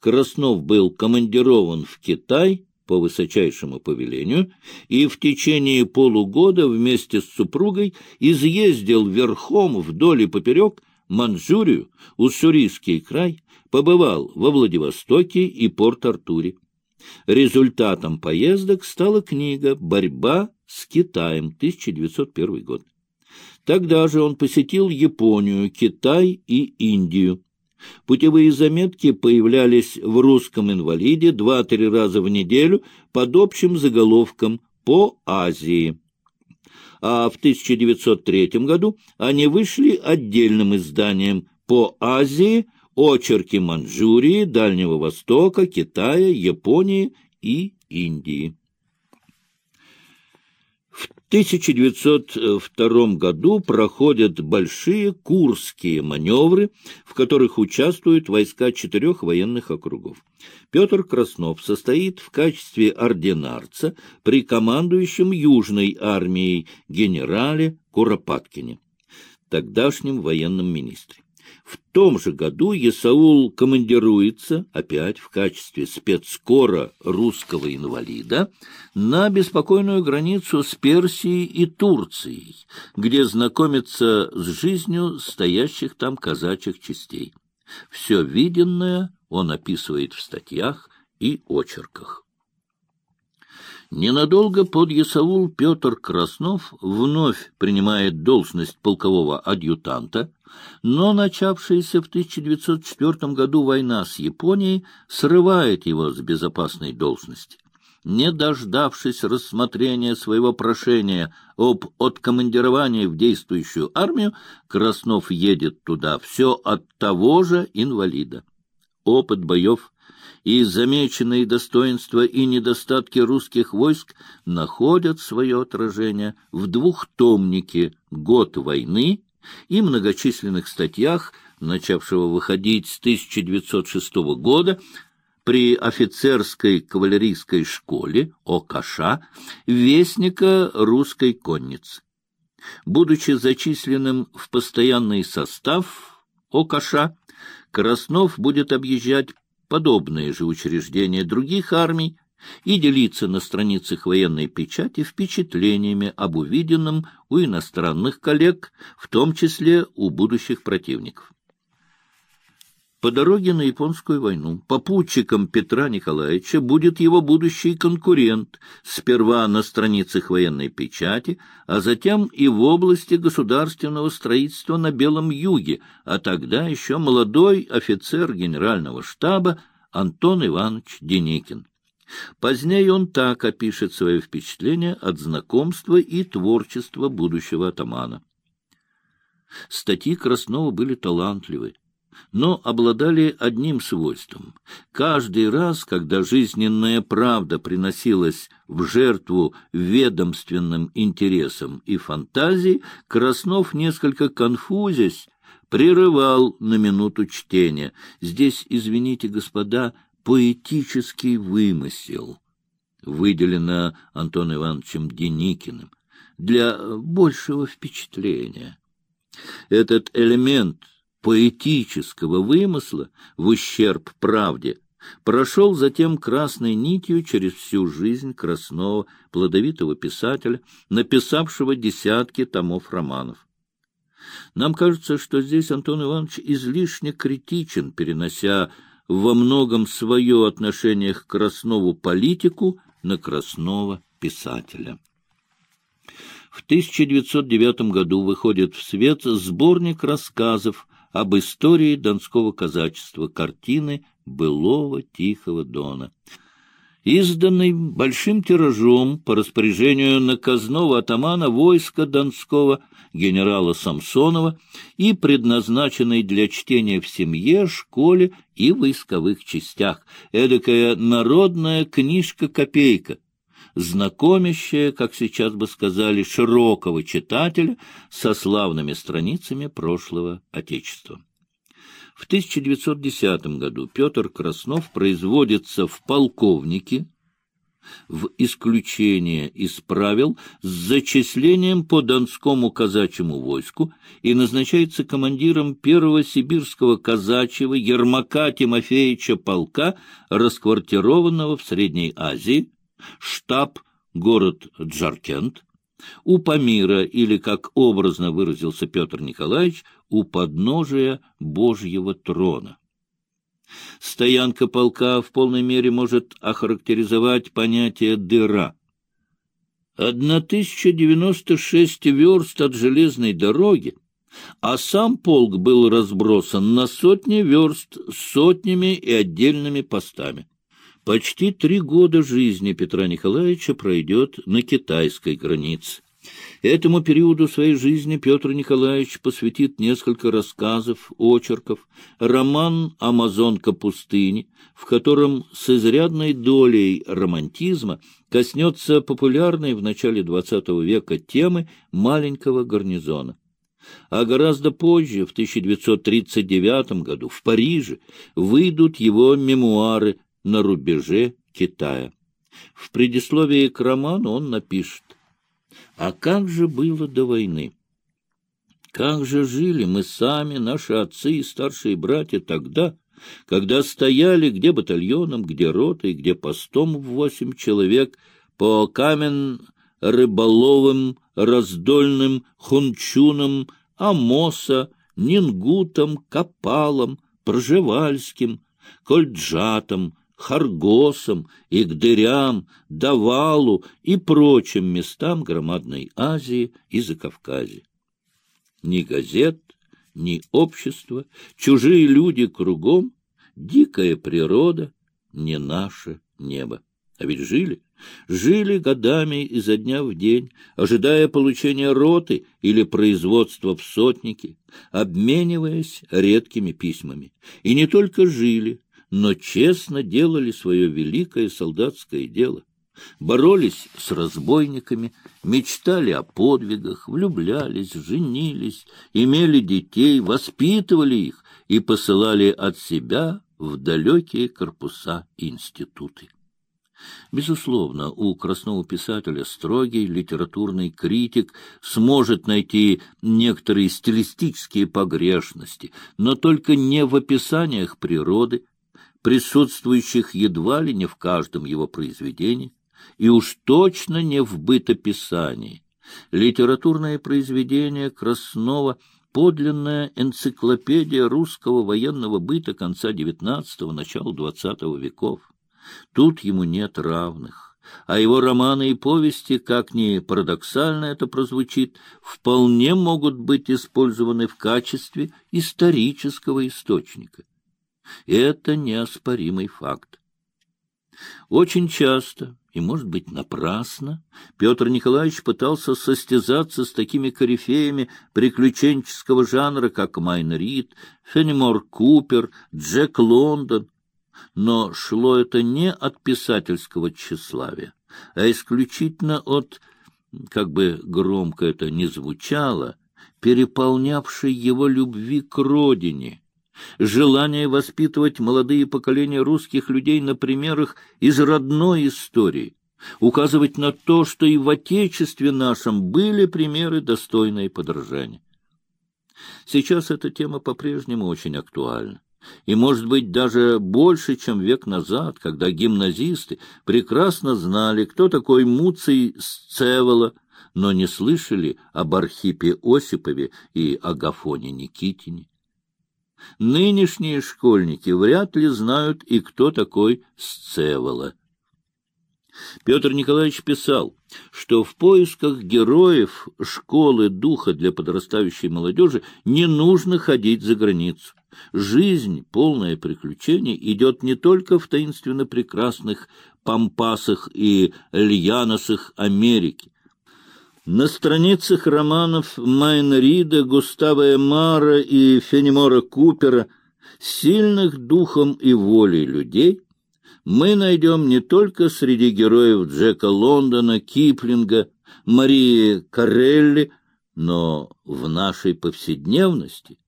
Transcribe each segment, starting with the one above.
Краснов был командирован в Китай по высочайшему повелению и в течение полугода вместе с супругой изъездил верхом вдоль и поперек Манчжурию, Уссурийский край, побывал во Владивостоке и Порт-Артуре. Результатом поездок стала книга «Борьба с Китаем» 1901 год. Тогда же он посетил Японию, Китай и Индию. Путевые заметки появлялись в «Русском инвалиде» два-три раза в неделю под общим заголовком «По Азии». А в 1903 году они вышли отдельным изданием «По Азии. Очерки Манчжурии, Дальнего Востока, Китая, Японии и Индии». 1902 году проходят большие курские маневры, в которых участвуют войска четырех военных округов. Петр Краснов состоит в качестве ординарца при командующем Южной армией генерале Куропаткине, тогдашнем военном министре. В том же году Есаул командируется, опять в качестве спецкора русского инвалида, на беспокойную границу с Персией и Турцией, где знакомится с жизнью стоящих там казачьих частей. Все виденное он описывает в статьях и очерках. Ненадолго под Ясаул Петр Краснов вновь принимает должность полкового адъютанта, но начавшаяся в 1904 году война с Японией срывает его с безопасной должности. Не дождавшись рассмотрения своего прошения об откомандировании в действующую армию, Краснов едет туда все от того же инвалида. Опыт боев и замеченные достоинства и недостатки русских войск находят свое отражение в двухтомнике «Год войны» и многочисленных статьях, начавшего выходить с 1906 года при офицерской кавалерийской школе ОКШ Вестника русской конницы. Будучи зачисленным в постоянный состав ОКШ, Краснов будет объезжать подобные же учреждения других армий и делиться на страницах военной печати впечатлениями об увиденном у иностранных коллег, в том числе у будущих противников. По дороге на японскую войну попутчиком Петра Николаевича будет его будущий конкурент, сперва на страницах военной печати, а затем и в области государственного строительства на Белом Юге, а тогда еще молодой офицер генерального штаба Антон Иванович Деникин. Позднее он так опишет свое впечатление от знакомства и творчества будущего атамана. Статьи Краснова были талантливы но обладали одним свойством. Каждый раз, когда жизненная правда приносилась в жертву ведомственным интересам и фантазии, Краснов, несколько конфузясь, прерывал на минуту чтения. Здесь, извините, господа, поэтический вымысел, выделено Антоном Ивановичем Деникиным, для большего впечатления. Этот элемент — поэтического вымысла в ущерб правде прошел затем красной нитью через всю жизнь Краснова, плодовитого писателя, написавшего десятки томов романов. Нам кажется, что здесь Антон Иванович излишне критичен, перенося во многом свое отношение к Краснову политику на Краснова писателя. В 1909 году выходит в свет сборник рассказов об истории донского казачества, картины былого Тихого Дона. Изданный большим тиражом по распоряжению наказного атамана войска Донского генерала Самсонова и предназначенный для чтения в семье, школе и войсковых частях, эдакая народная книжка-копейка, знакомящая, как сейчас бы сказали, широкого читателя со славными страницами прошлого Отечества. В 1910 году Петр Краснов производится в полковнике, в исключение из правил с зачислением по Донскому казачьему войску и назначается командиром первого сибирского казачьего Ермака Тимофеевича полка, расквартированного в Средней Азии, штаб город Джаркент, у Памира, или, как образно выразился Петр Николаевич, у подножия Божьего трона. Стоянка полка в полной мере может охарактеризовать понятие «дыра». Одна тысяча девяносто шесть верст от железной дороги, а сам полк был разбросан на сотни верст сотнями и отдельными постами. Почти три года жизни Петра Николаевича пройдет на китайской границе. Этому периоду своей жизни Петр Николаевич посвятит несколько рассказов, очерков, роман «Амазонка пустыни», в котором с изрядной долей романтизма коснется популярной в начале XX века темы маленького гарнизона. А гораздо позже, в 1939 году, в Париже, выйдут его мемуары на рубеже Китая. В предисловии к роману он напишет «А как же было до войны?» Как же жили мы сами, наши отцы и старшие братья тогда, когда стояли где батальоном, где ротой, где постом в восемь человек по камен рыболовым, раздольным, хунчунам, Амоса, Нингутам, Капалам, Пржевальским, Кольджатам, Харгосам, Игдырям, Давалу и прочим местам громадной Азии и Закавказья. Ни газет, ни общество, чужие люди кругом, дикая природа, не наше небо. А ведь жили, жили годами изо дня в день, ожидая получения роты или производства в сотнике, обмениваясь редкими письмами. И не только жили, но честно делали свое великое солдатское дело. Боролись с разбойниками, мечтали о подвигах, влюблялись, женились, имели детей, воспитывали их и посылали от себя в далекие корпуса институты. Безусловно, у красного писателя строгий литературный критик сможет найти некоторые стилистические погрешности, но только не в описаниях природы, присутствующих едва ли не в каждом его произведении, и уж точно не в бытописании. Литературное произведение Краснова — подлинная энциклопедия русского военного быта конца XIX – начала XX веков. Тут ему нет равных, а его романы и повести, как ни парадоксально это прозвучит, вполне могут быть использованы в качестве исторического источника. Это неоспоримый факт. Очень часто, и, может быть, напрасно, Петр Николаевич пытался состязаться с такими корифеями приключенческого жанра, как Майн Рид, Фенемор Купер, Джек Лондон. Но шло это не от писательского тщеславия, а исключительно от, как бы громко это ни звучало, переполнявшей его любви к родине — желание воспитывать молодые поколения русских людей на примерах из родной истории, указывать на то, что и в Отечестве нашем были примеры, достойные подражания. Сейчас эта тема по-прежнему очень актуальна. И, может быть, даже больше, чем век назад, когда гимназисты прекрасно знали, кто такой Муций Сцевола, но не слышали об Архипе Осипове и Агафоне Никитине. Нынешние школьники вряд ли знают и кто такой Сцевола. Петр Николаевич писал, что в поисках героев школы духа для подрастающей молодежи не нужно ходить за границу. Жизнь, полная приключений, идет не только в таинственно прекрасных пампасах и льяносах Америки, на страницах романов Майна Рида, Густава Эмара и Фенемора Купера, сильных духом и волей людей, мы найдем не только среди героев Джека Лондона, Киплинга, Марии Карелли, но в нашей повседневности,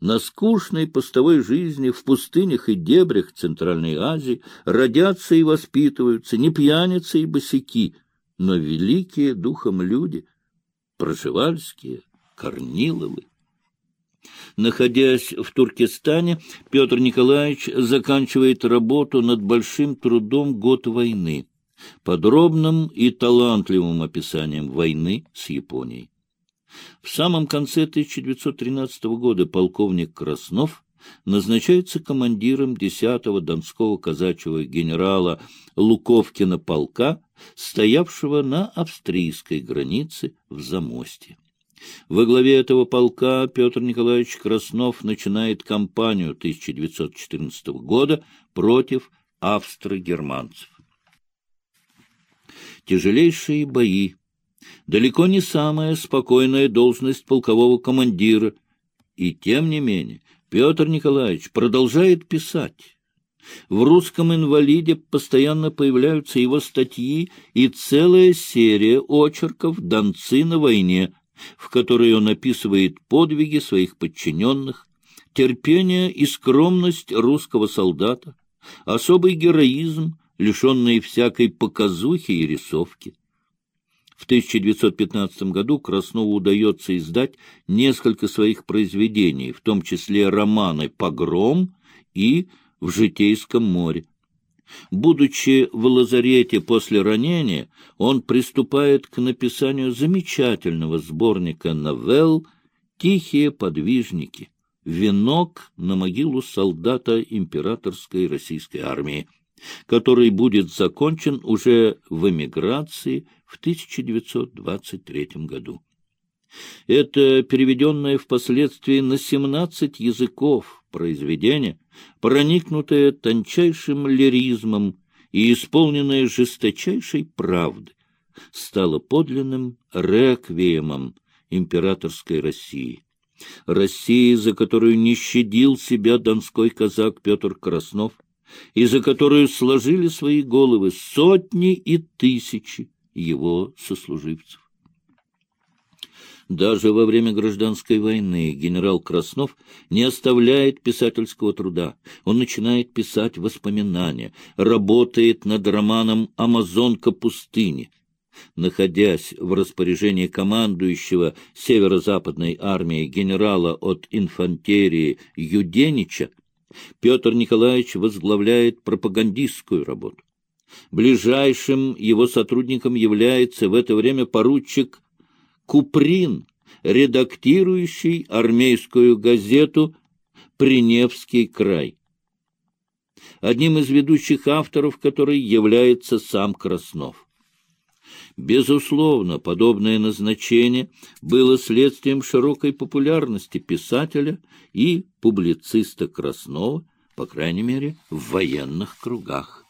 на скучной постовой жизни в пустынях и дебрях Центральной Азии родятся и воспитываются не пьяницы и босяки, но великие духом люди, Проживальские, Корниловы. Находясь в Туркестане, Петр Николаевич заканчивает работу над большим трудом «Год войны», подробным и талантливым описанием войны с Японией. В самом конце 1913 года полковник Краснов назначается командиром 10-го Донского казачьего генерала Луковкина полка, стоявшего на австрийской границе в Замосте. Во главе этого полка Петр Николаевич Краснов начинает кампанию 1914 года против австро-германцев. Тяжелейшие бои далеко не самая спокойная должность полкового командира. И тем не менее Петр Николаевич продолжает писать. В «Русском инвалиде» постоянно появляются его статьи и целая серия очерков «Донцы на войне», в которой он описывает подвиги своих подчиненных, терпение и скромность русского солдата, особый героизм, лишенный всякой показухи и рисовки. В 1915 году Краснову удается издать несколько своих произведений, в том числе романы «Погром» и «В житейском море». Будучи в лазарете после ранения, он приступает к написанию замечательного сборника новелл «Тихие подвижники», «Венок на могилу солдата императорской российской армии», который будет закончен уже в эмиграции в 1923 году. Это переведенное впоследствии на 17 языков произведение, проникнутое тончайшим лиризмом и исполненное жесточайшей правды, стало подлинным реквиемом императорской России. России, за которую не щадил себя донской казак Петр Краснов, и за которую сложили свои головы сотни и тысячи его сослуживцев. Даже во время гражданской войны генерал Краснов не оставляет писательского труда. Он начинает писать воспоминания, работает над романом «Амазонка пустыни». Находясь в распоряжении командующего северо-западной армией генерала от инфантерии Юденича, Петр Николаевич возглавляет пропагандистскую работу. Ближайшим его сотрудником является в это время поручик Куприн, редактирующий армейскую газету «Приневский край». Одним из ведущих авторов которой является сам Краснов. Безусловно, подобное назначение было следствием широкой популярности писателя и публициста Краснова, по крайней мере, в военных кругах.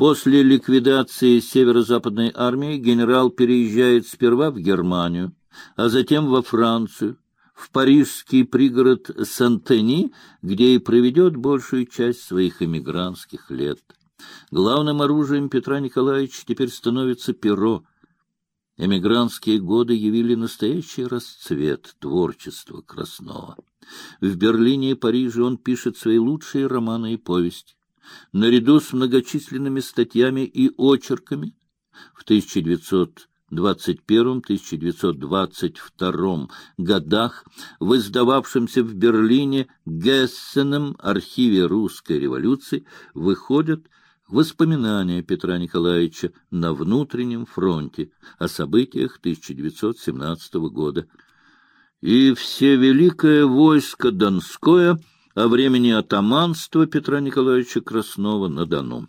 После ликвидации северо-западной армии генерал переезжает сперва в Германию, а затем во Францию, в парижский пригород Сантени, где и проведет большую часть своих эмигрантских лет. Главным оружием Петра Николаевича теперь становится перо. Эмигрантские годы явили настоящий расцвет творчества Краснова. В Берлине и Париже он пишет свои лучшие романы и повести. Наряду с многочисленными статьями и очерками в 1921-1922 годах в издававшемся в Берлине Гессеном архиве русской революции выходят воспоминания Петра Николаевича на внутреннем фронте о событиях 1917 года. И все великое войско Донское о времени атаманства Петра Николаевича Краснова на Дону.